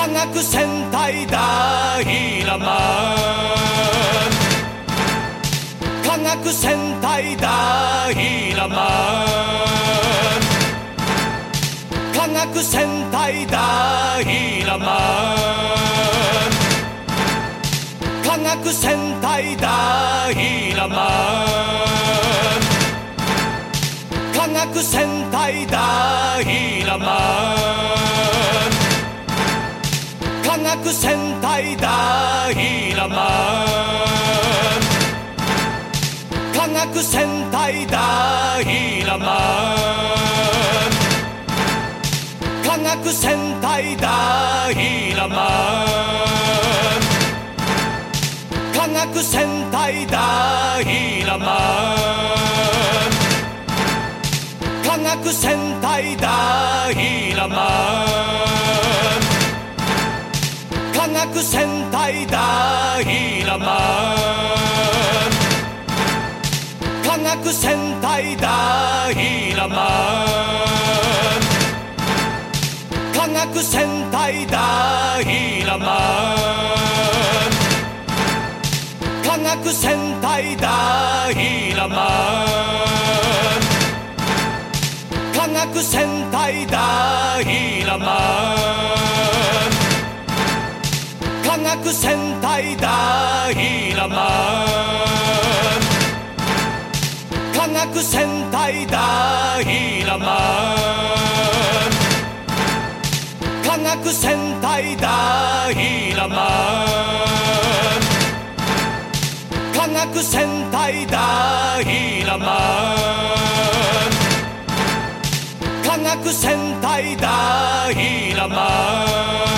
科学戦隊ダイラマン科学戦隊ダイラマン科学戦隊ダイラマン科学戦隊ダイラマン科学戦隊ダイラマン。科学戦隊ダイラマン科学戦隊ダイラマン科学戦隊ダイラマン科学戦隊ダイラマン科学戦隊ダイラマン。科学戦隊ダイラマン科学戦隊ダイラマン科学戦隊ダイラマン科学戦隊ダイラマン学戦隊ダイラマン。科学戦隊ダイラマン。科学戦隊ダイラマン。科学戦隊ダイラマン。科学戦隊ダイラマン。